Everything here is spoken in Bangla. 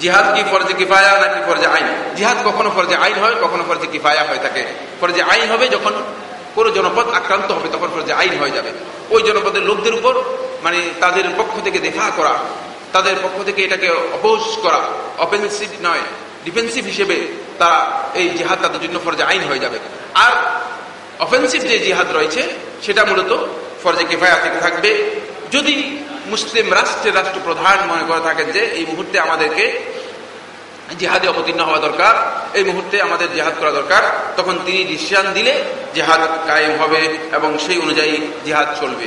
জিহাদ কি ফরজে কিফায়া নাকি ফরজে আইন? জিহাদ কখনো ফরজে আইন হয়, কখনো ফরজে কিফায়া হয়ে থাকে। ফরজে আইন হবে যখন কোনো জনপদ আক্রান্ত হবে, তখন ফরজে আইন হয়ে যাবে। ওই জনপদের লোকদের উপর মানে তাদের পক্ষ থেকে দেখা করা, তাদের পক্ষ থেকে এটাকে অপোজ করা অফেন্সিভ নয় ডিফেন্সিভ হিসেবে তারা এই জিহাদ তাদের জন্য ফরজে আইন হয়ে যাবে। আর অফেন্সিভ যে জিহাদ রয়েছে, সেটা মূলত ফরজে কিফায়া থেকে থাকবে। যদি মুসলিম রাষ্ট্রের রাষ্ট্রপ্রধান মনে করে থাকেন যে এই মুহূর্তে আমাদেরকে জেহাদে অবতীর্ণ হওয়া দরকার, এই মুহূর্তে আমাদের জেহাদ করা দরকার। তখন তিনি ডিসিশন দিলে জেহাদ কায়েম হবে এবং সেই অনুযায়ী জেহাদ চলবে।